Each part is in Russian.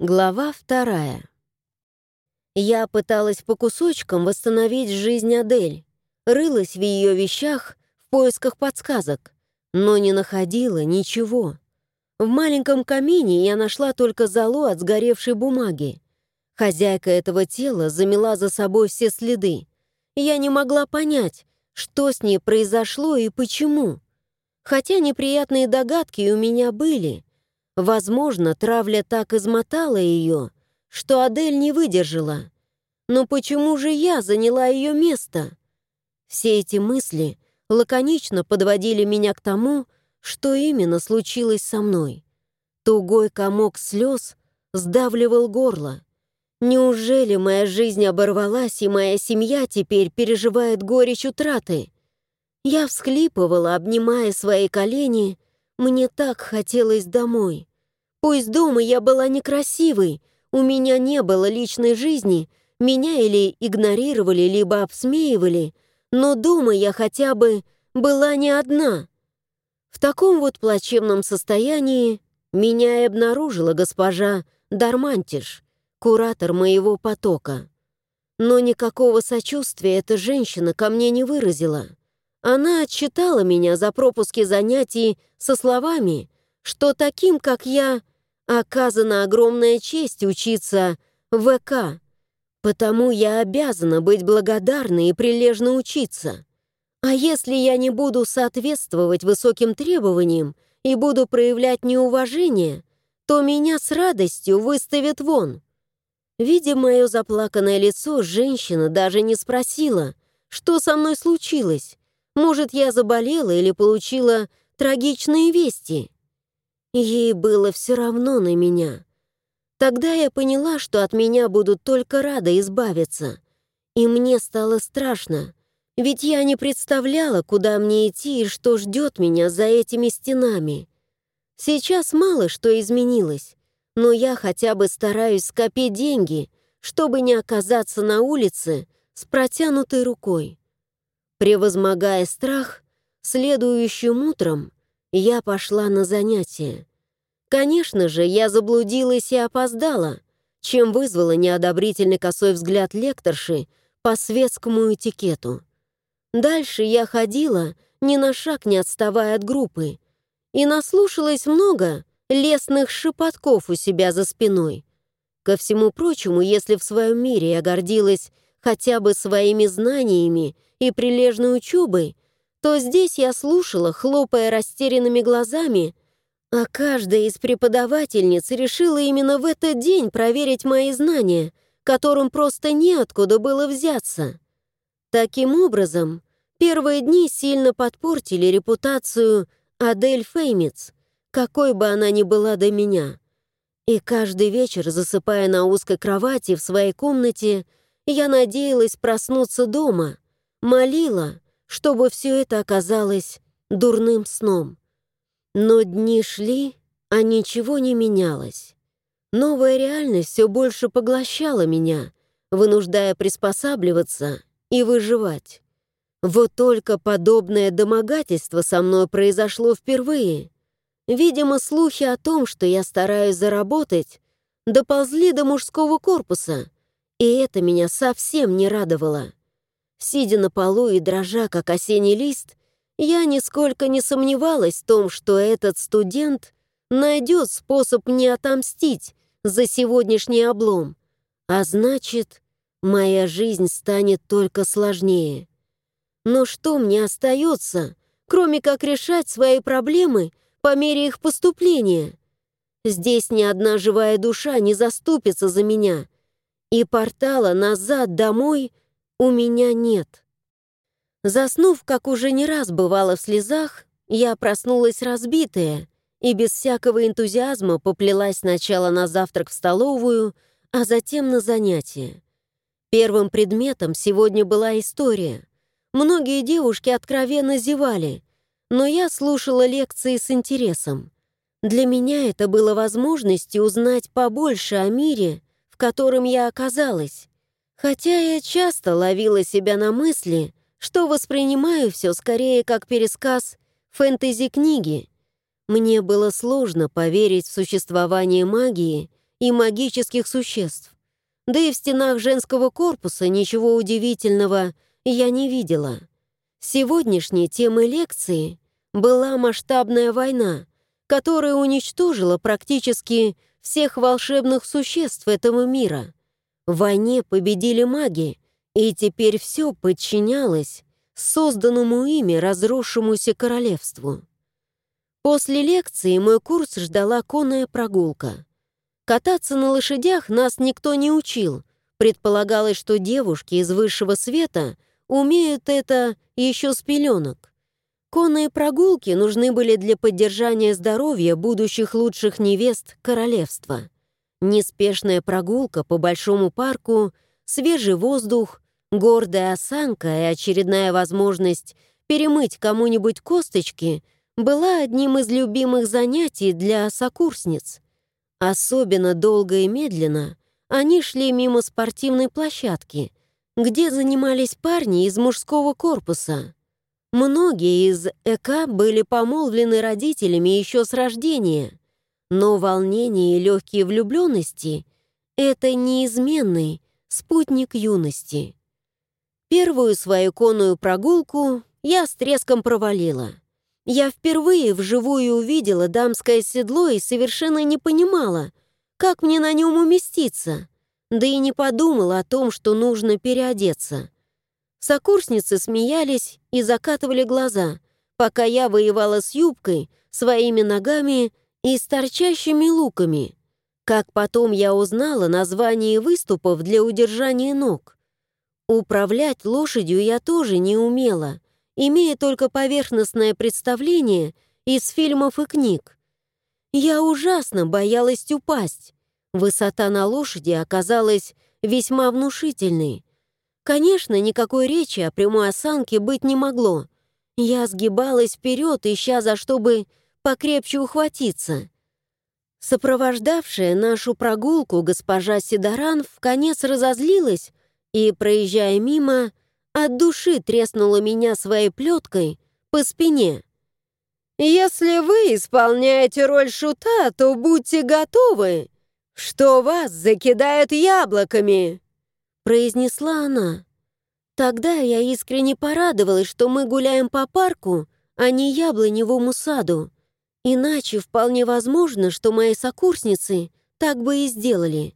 Глава вторая. Я пыталась по кусочкам восстановить жизнь Адель, рылась в ее вещах в поисках подсказок, но не находила ничего. В маленьком камине я нашла только золу от сгоревшей бумаги. Хозяйка этого тела замела за собой все следы. Я не могла понять, что с ней произошло и почему. Хотя неприятные догадки у меня были — Возможно, травля так измотала ее, что Адель не выдержала. Но почему же я заняла ее место? Все эти мысли лаконично подводили меня к тому, что именно случилось со мной. Тугой комок слез сдавливал горло. Неужели моя жизнь оборвалась, и моя семья теперь переживает горечь утраты? Я всхлипывала, обнимая свои колени, мне так хотелось домой. Пусть дома я была некрасивой, у меня не было личной жизни, меня или игнорировали, либо обсмеивали, но дома я хотя бы была не одна. В таком вот плачевном состоянии меня и обнаружила госпожа Дармантиш, куратор моего потока. Но никакого сочувствия эта женщина ко мне не выразила. Она отчитала меня за пропуски занятий со словами, что таким, как я, оказана огромная честь учиться в ВК, потому я обязана быть благодарной и прилежно учиться. А если я не буду соответствовать высоким требованиям и буду проявлять неуважение, то меня с радостью выставят вон. Видя мое заплаканное лицо, женщина даже не спросила, что со мной случилось. Может, я заболела или получила трагичные вести. Ей было все равно на меня. Тогда я поняла, что от меня будут только рады избавиться. И мне стало страшно, ведь я не представляла, куда мне идти и что ждет меня за этими стенами. Сейчас мало что изменилось, но я хотя бы стараюсь скопить деньги, чтобы не оказаться на улице с протянутой рукой. Превозмогая страх, следующим утром я пошла на занятия. Конечно же, я заблудилась и опоздала, чем вызвала неодобрительный косой взгляд лекторши по светскому этикету. Дальше я ходила, ни на шаг не отставая от группы, и наслушалась много лесных шепотков у себя за спиной. Ко всему прочему, если в своем мире я гордилась хотя бы своими знаниями и прилежной учебой, то здесь я слушала, хлопая растерянными глазами, а каждая из преподавательниц решила именно в этот день проверить мои знания, которым просто неоткуда было взяться. Таким образом, первые дни сильно подпортили репутацию Адель Феймиц, какой бы она ни была до меня. И каждый вечер, засыпая на узкой кровати в своей комнате, я надеялась проснуться дома, молила, чтобы все это оказалось дурным сном. Но дни шли, а ничего не менялось. Новая реальность все больше поглощала меня, вынуждая приспосабливаться и выживать. Вот только подобное домогательство со мной произошло впервые. Видимо, слухи о том, что я стараюсь заработать, доползли до мужского корпуса, и это меня совсем не радовало. Сидя на полу и дрожа, как осенний лист, я нисколько не сомневалась в том, что этот студент найдет способ не отомстить за сегодняшний облом, а значит, моя жизнь станет только сложнее. Но что мне остается, кроме как решать свои проблемы по мере их поступления? Здесь ни одна живая душа не заступится за меня, и портала назад домой — у меня нет. Заснув, как уже не раз бывало в слезах, я проснулась разбитая и без всякого энтузиазма поплелась сначала на завтрак в столовую, а затем на занятия. Первым предметом сегодня была история. Многие девушки откровенно зевали, но я слушала лекции с интересом. Для меня это было возможностью узнать побольше о мире, в котором я оказалась. Хотя я часто ловила себя на мысли, что воспринимаю все скорее как пересказ фэнтези-книги. Мне было сложно поверить в существование магии и магических существ. Да и в стенах женского корпуса ничего удивительного я не видела. Сегодняшней темой лекции была масштабная война, которая уничтожила практически всех волшебных существ этого мира. В войне победили маги, и теперь все подчинялось созданному ими разросшемуся королевству. После лекции мой курс ждала конная прогулка. Кататься на лошадях нас никто не учил. Предполагалось, что девушки из высшего света умеют это еще с пеленок. Конные прогулки нужны были для поддержания здоровья будущих лучших невест королевства. Неспешная прогулка по большому парку, свежий воздух, гордая осанка и очередная возможность перемыть кому-нибудь косточки была одним из любимых занятий для сокурсниц. Особенно долго и медленно они шли мимо спортивной площадки, где занимались парни из мужского корпуса. Многие из ЭК были помолвлены родителями еще с рождения, но волнение и легкие влюбленности — это неизменный спутник юности. Первую свою конную прогулку я с треском провалила. Я впервые вживую увидела дамское седло и совершенно не понимала, как мне на нем уместиться, да и не подумала о том, что нужно переодеться. Сокурсницы смеялись и закатывали глаза, пока я воевала с юбкой, своими ногами и с торчащими луками. Как потом я узнала название выступов для удержания ног. Управлять лошадью я тоже не умела, имея только поверхностное представление из фильмов и книг. Я ужасно боялась упасть. Высота на лошади оказалась весьма внушительной. Конечно, никакой речи о прямой осанке быть не могло. Я сгибалась вперед, ища за что бы покрепче ухватиться. Сопровождавшая нашу прогулку госпожа Сидоран в конец разозлилась и, проезжая мимо, от души треснула меня своей плеткой по спине. «Если вы исполняете роль шута, то будьте готовы, что вас закидают яблоками», произнесла она. Тогда я искренне порадовалась, что мы гуляем по парку, а не яблоневому саду. Иначе вполне возможно, что мои сокурсницы так бы и сделали.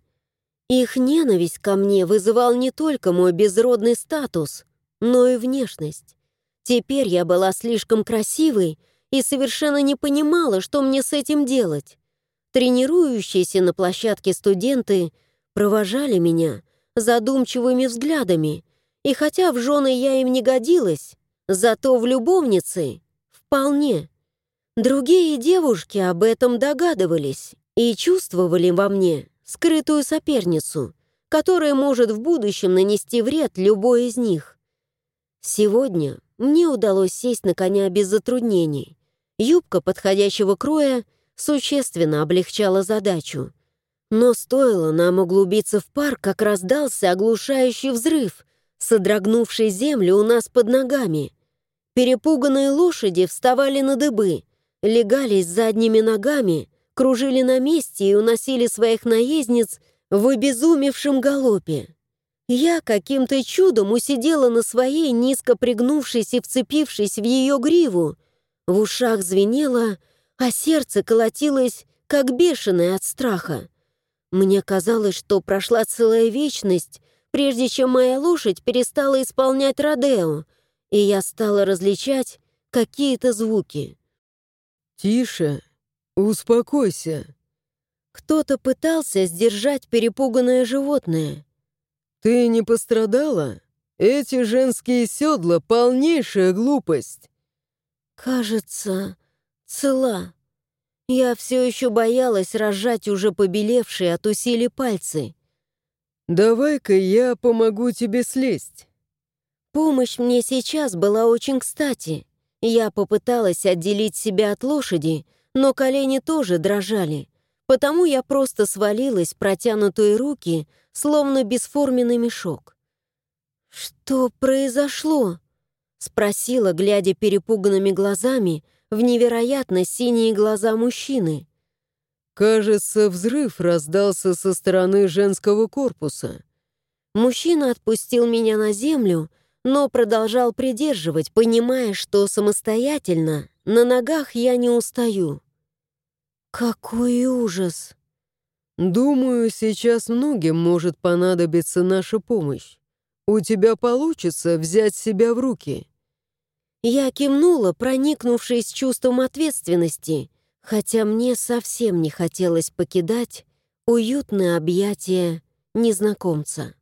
Их ненависть ко мне вызывал не только мой безродный статус, но и внешность. Теперь я была слишком красивой и совершенно не понимала, что мне с этим делать. Тренирующиеся на площадке студенты провожали меня задумчивыми взглядами, и хотя в жены я им не годилась, зато в любовницы вполне. Другие девушки об этом догадывались и чувствовали во мне скрытую соперницу, которая может в будущем нанести вред любой из них. Сегодня мне удалось сесть на коня без затруднений. Юбка подходящего кроя существенно облегчала задачу. Но стоило нам углубиться в парк, как раздался оглушающий взрыв, содрогнувший землю у нас под ногами. Перепуганные лошади вставали на дыбы, легались задними ногами, кружили на месте и уносили своих наездниц в обезумевшем галопе. Я каким-то чудом усидела на своей, низко пригнувшись и вцепившись в ее гриву. В ушах звенело, а сердце колотилось, как бешеное от страха. Мне казалось, что прошла целая вечность, прежде чем моя лошадь перестала исполнять Родео, и я стала различать какие-то звуки. «Тише!» «Успокойся!» Кто-то пытался сдержать перепуганное животное. «Ты не пострадала? Эти женские седла — полнейшая глупость!» «Кажется, цела. Я все еще боялась разжать уже побелевшие от усилий пальцы. «Давай-ка я помогу тебе слезть». Помощь мне сейчас была очень кстати. Я попыталась отделить себя от лошади, но колени тоже дрожали, потому я просто свалилась протянутые руки, словно бесформенный мешок. «Что произошло?» — спросила, глядя перепуганными глазами в невероятно синие глаза мужчины. Кажется, взрыв раздался со стороны женского корпуса. Мужчина отпустил меня на землю, но продолжал придерживать, понимая, что самостоятельно на ногах я не устаю. Какой ужас! Думаю, сейчас многим может понадобиться наша помощь. У тебя получится взять себя в руки. Я кивнула, проникнувшись чувством ответственности, хотя мне совсем не хотелось покидать уютное объятие незнакомца.